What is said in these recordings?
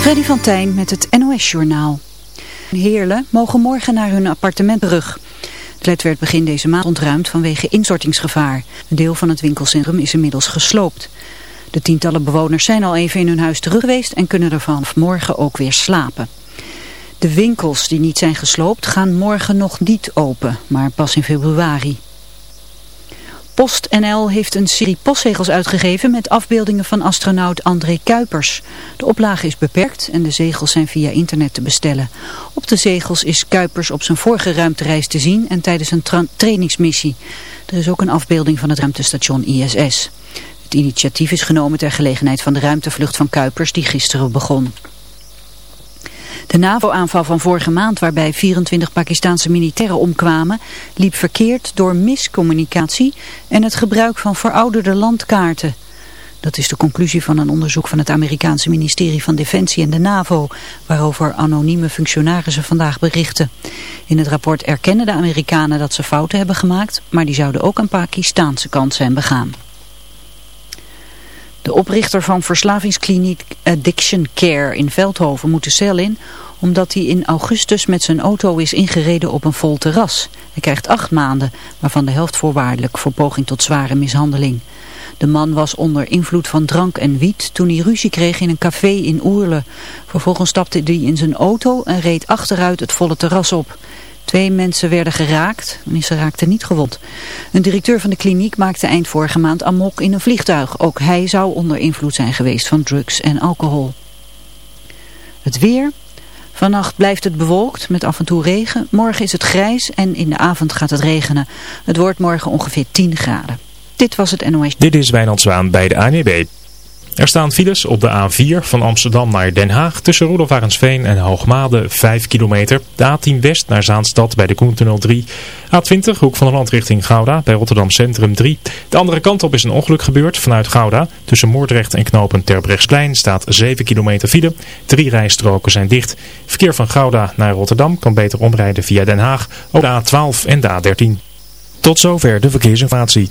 Freddy van Tijn met het NOS-journaal. Heerlen mogen morgen naar hun appartement terug. Het flat werd begin deze maand ontruimd vanwege instortingsgevaar. Een deel van het winkelcentrum is inmiddels gesloopt. De tientallen bewoners zijn al even in hun huis terug geweest en kunnen er vanaf morgen ook weer slapen. De winkels die niet zijn gesloopt gaan morgen nog niet open, maar pas in februari. PostNL heeft een serie postzegels uitgegeven met afbeeldingen van astronaut André Kuipers. De oplage is beperkt en de zegels zijn via internet te bestellen. Op de zegels is Kuipers op zijn vorige ruimtereis te zien en tijdens een trainingsmissie. Er is ook een afbeelding van het ruimtestation ISS. Het initiatief is genomen ter gelegenheid van de ruimtevlucht van Kuipers die gisteren begon. De NAVO-aanval van vorige maand waarbij 24 Pakistanse militairen omkwamen liep verkeerd door miscommunicatie en het gebruik van verouderde landkaarten. Dat is de conclusie van een onderzoek van het Amerikaanse ministerie van Defensie en de NAVO, waarover anonieme functionarissen vandaag berichten. In het rapport erkennen de Amerikanen dat ze fouten hebben gemaakt, maar die zouden ook aan Pakistaanse kant zijn begaan. De oprichter van verslavingskliniek Addiction Care in Veldhoven moet de cel in omdat hij in augustus met zijn auto is ingereden op een vol terras. Hij krijgt acht maanden, waarvan de helft voorwaardelijk voor poging tot zware mishandeling. De man was onder invloed van drank en wiet toen hij ruzie kreeg in een café in Oerle. Vervolgens stapte hij in zijn auto en reed achteruit het volle terras op. Twee mensen werden geraakt, en ze raakten niet gewond. Een directeur van de kliniek maakte eind vorige maand amok in een vliegtuig. Ook hij zou onder invloed zijn geweest van drugs en alcohol. Het weer. Vannacht blijft het bewolkt met af en toe regen. Morgen is het grijs en in de avond gaat het regenen. Het wordt morgen ongeveer 10 graden. Dit was het NOS. Dit is Wijnand Zwaan bij de ANWB. Er staan files op de A4 van Amsterdam naar Den Haag tussen Roelofarensveen en Hoogmade 5 kilometer. De A10 West naar Zaanstad bij de Koentunnel 3. A20 Hoek van Holland richting Gouda bij Rotterdam Centrum 3. De andere kant op is een ongeluk gebeurd vanuit Gouda. Tussen Moordrecht en knopen Terbrechtsplein staat 7 kilometer file. Drie rijstroken zijn dicht. Verkeer van Gouda naar Rotterdam kan beter omrijden via Den Haag op de A12 en de A13. Tot zover de verkeersinformatie.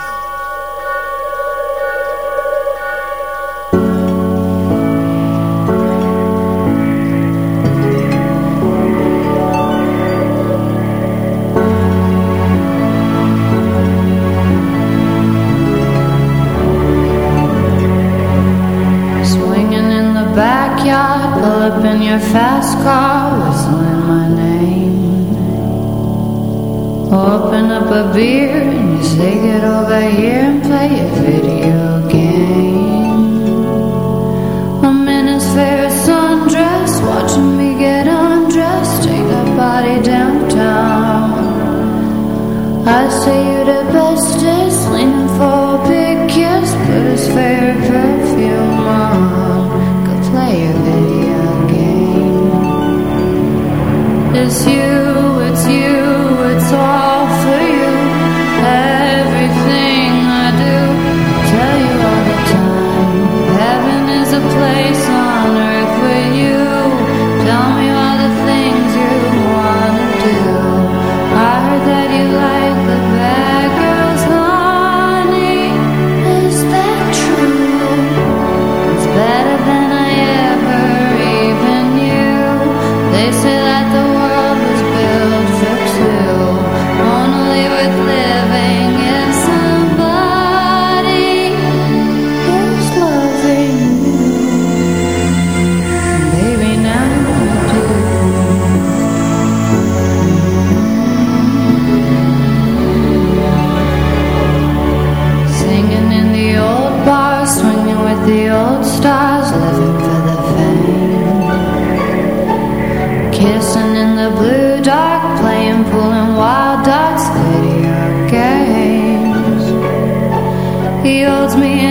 Pulling wild dots, video games. He holds me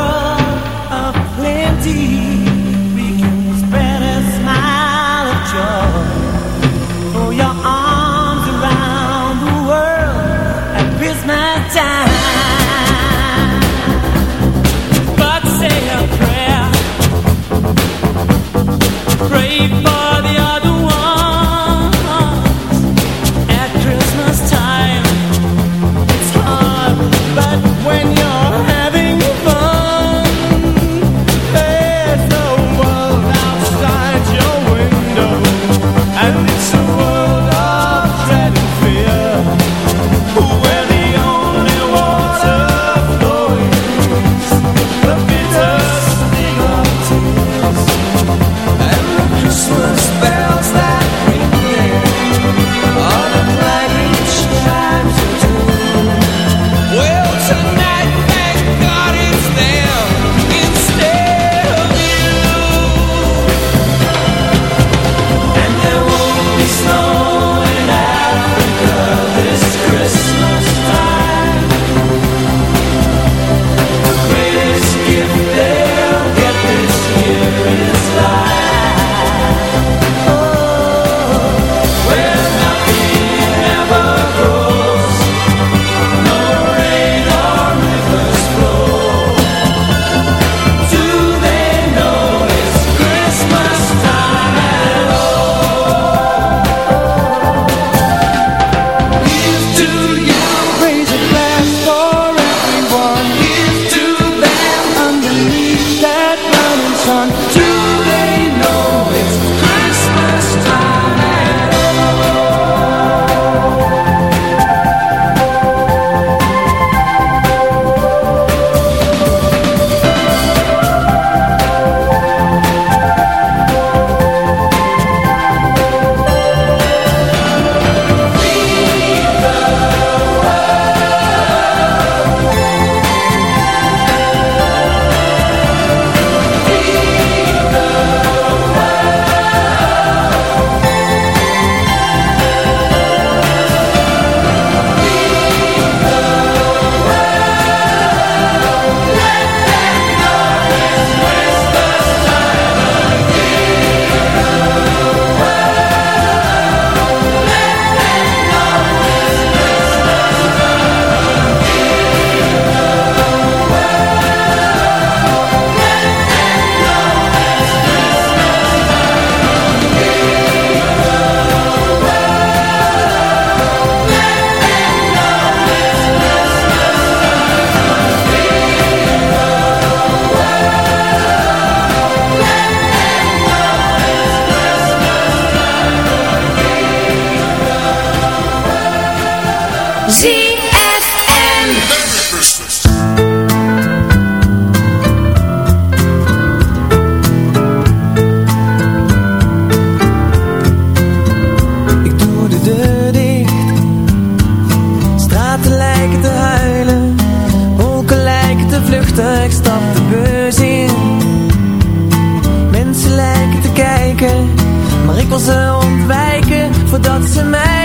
ze ontwijken voordat ze mij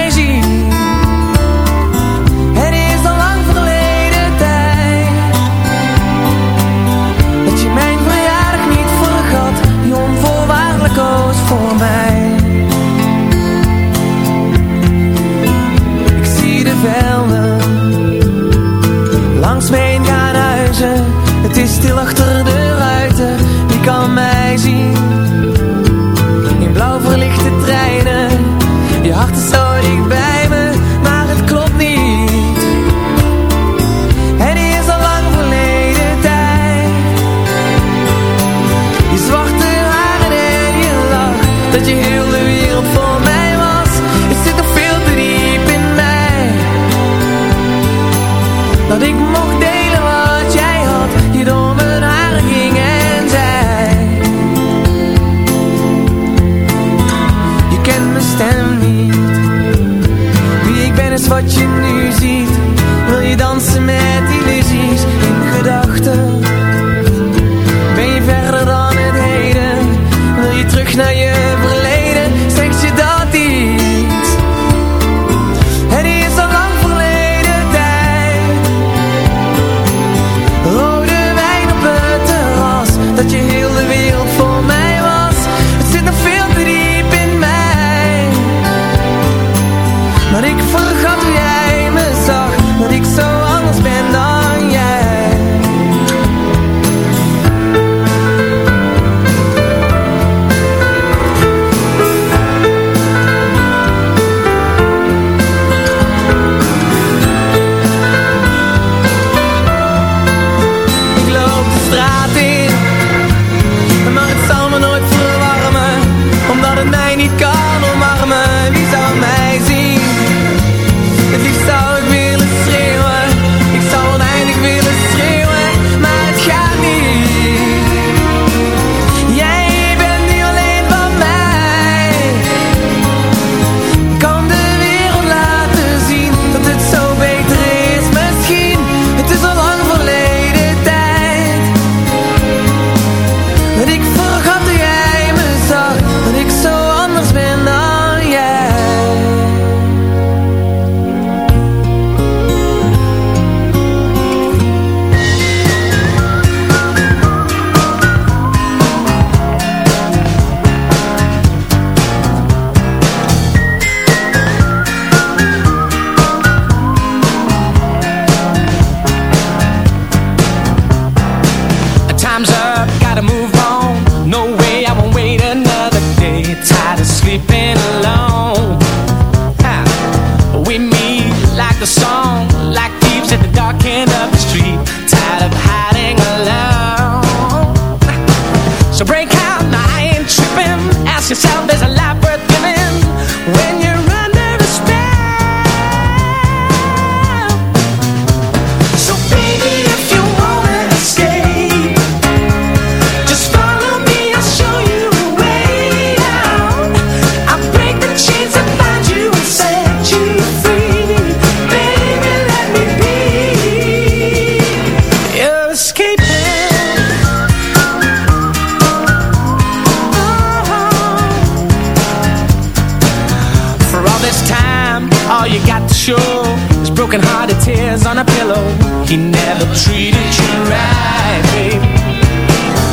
tears on a pillow. He never treated you right, babe.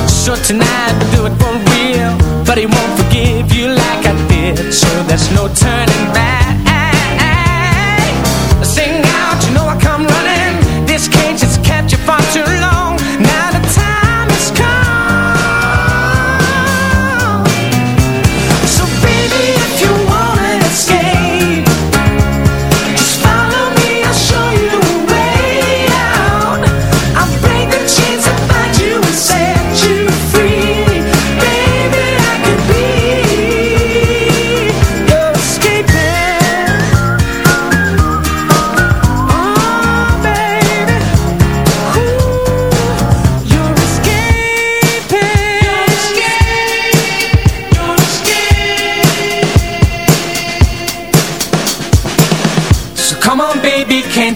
So tonight, do it for real But he won't forget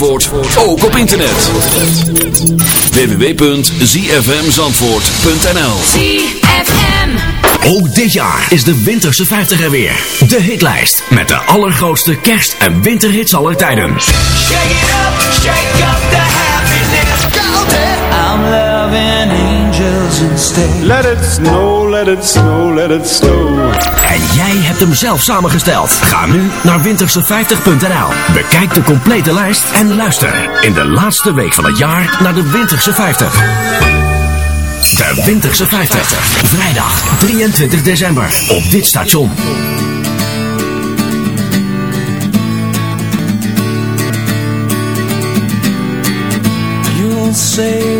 Zandvoort ook op internet. www.zfmzandvoort.nl ZFM. Ook dit jaar is de Winterse 50 er weer. De hitlijst met de allergrootste kerst- en winterhits aller tijden. Shake it up, shake up the happiness. Go there. I'm loving angels instead. Let it snow, let it snow, let it snow. En jij hebt hem zelf samengesteld. Ga nu naar winterse50.nl. Bekijk de complete lijst en luister in de laatste week van het jaar naar de Winterse 50. De Winterse 50. Vrijdag 23 december op dit station. You'll say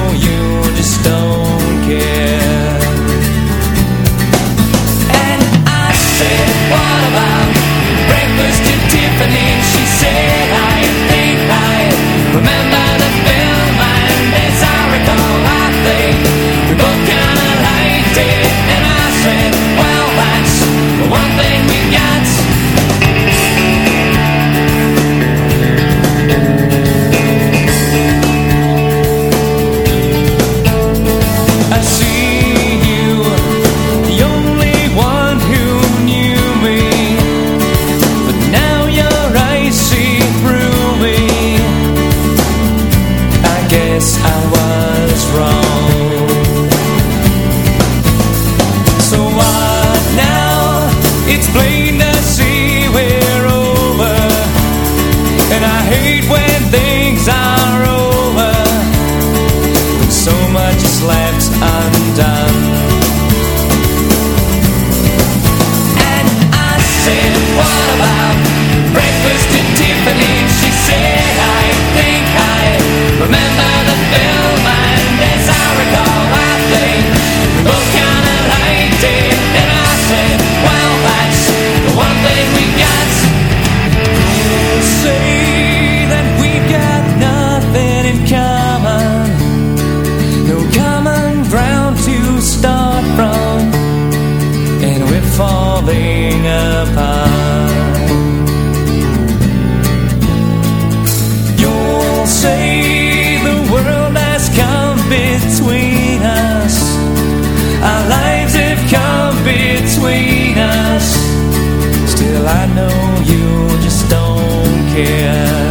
care.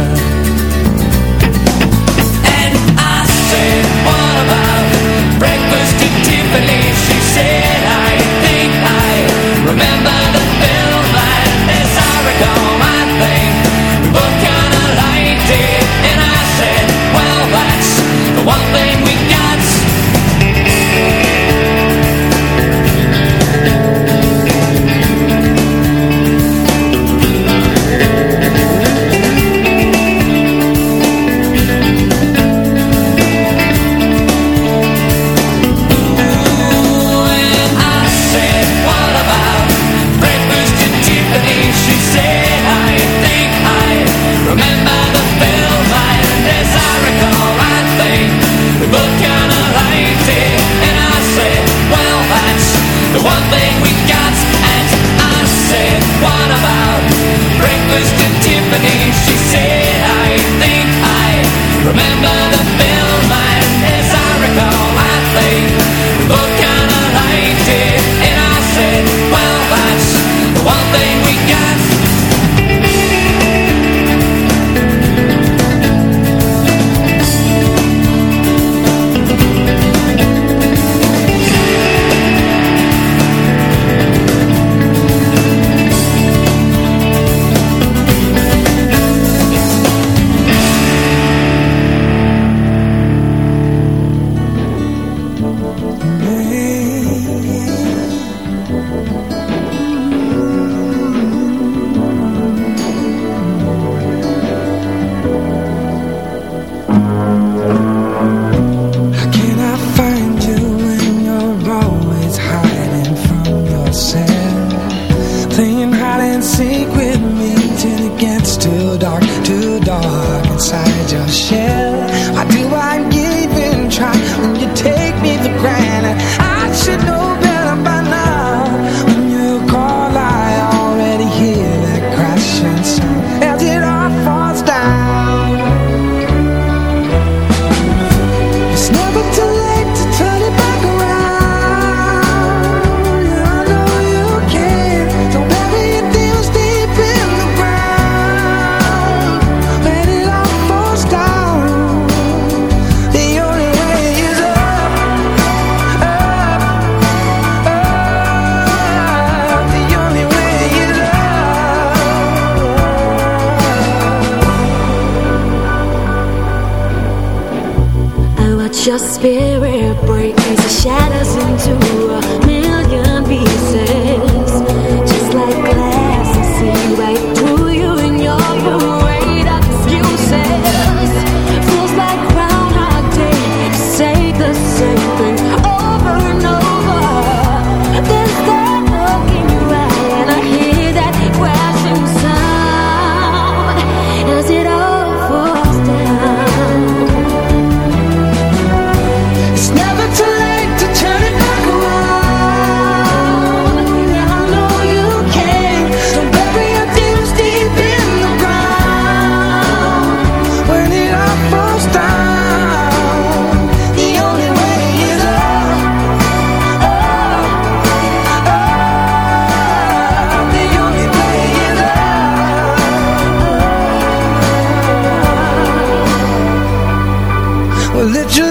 Up. Well, let your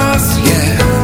us, yeah.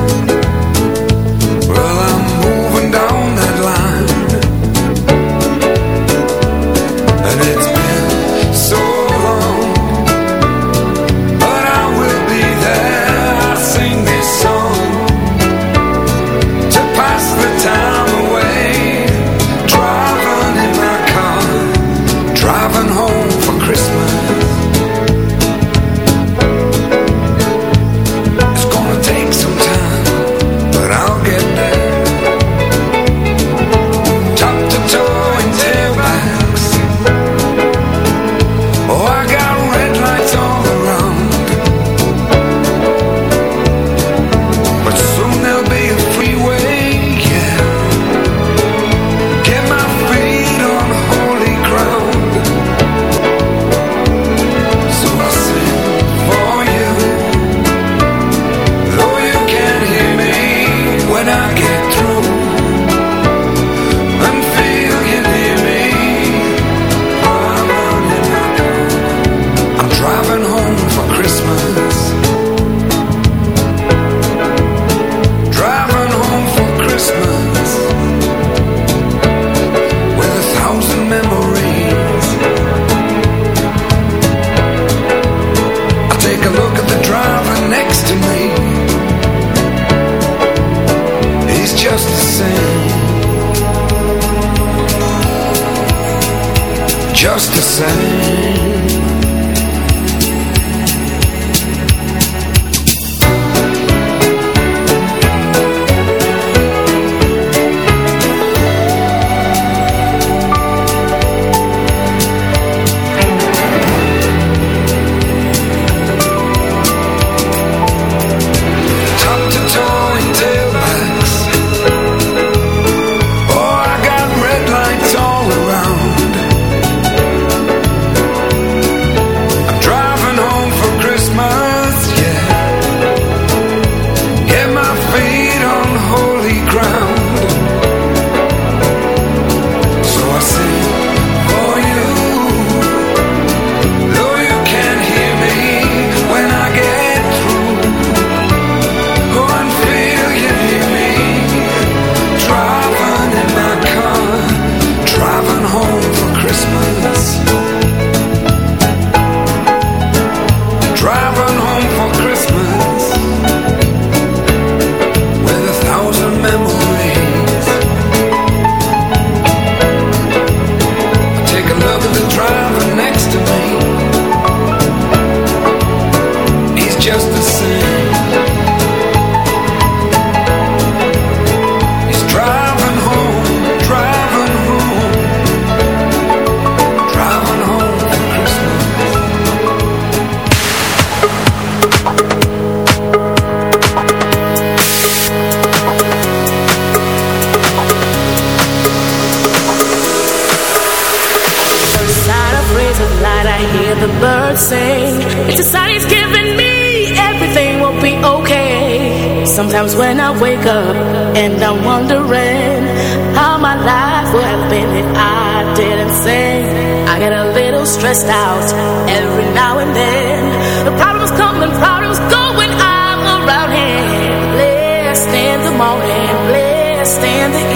stand the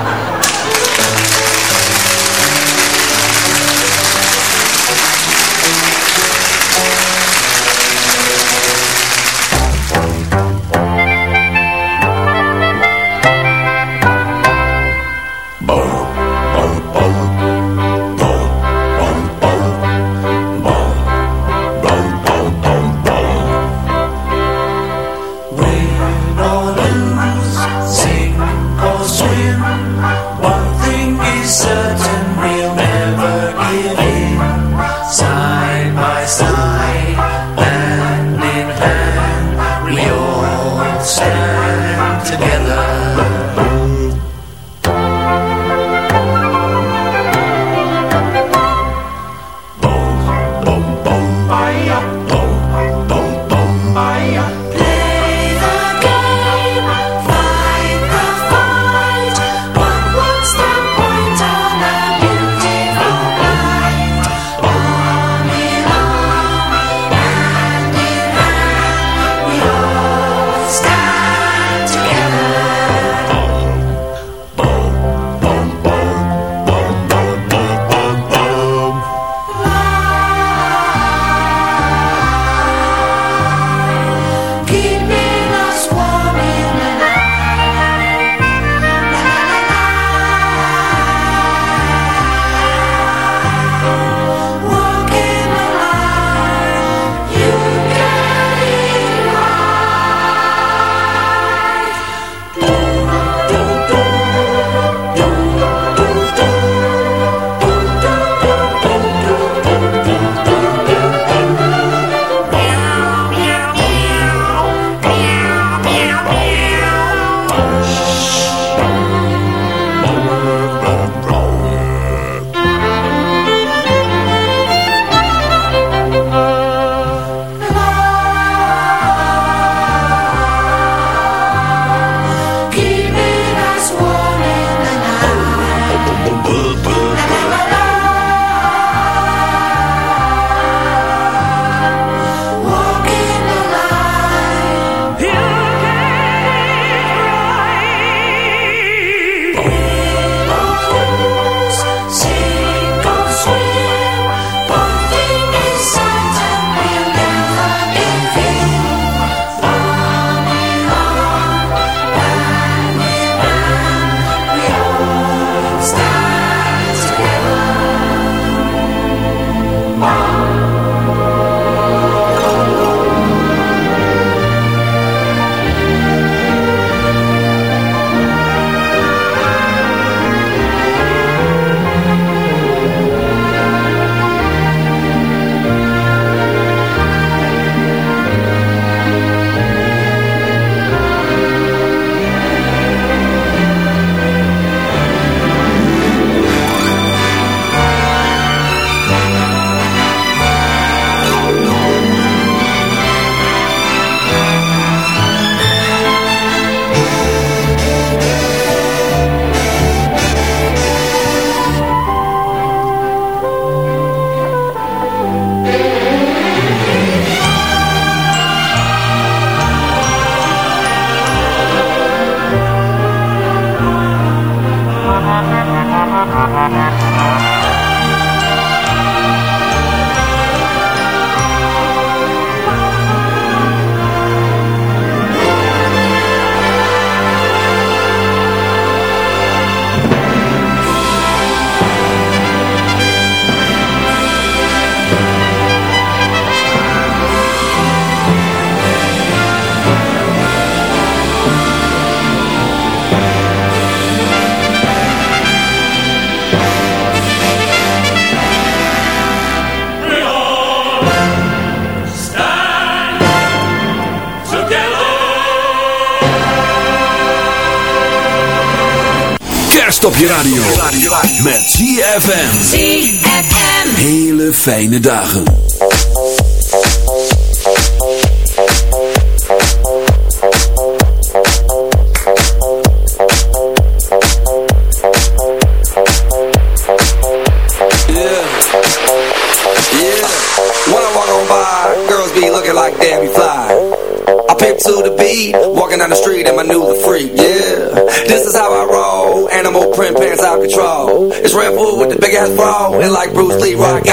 Kerst op je radio. Met ZFM. ZFM. Hele fijne dagen.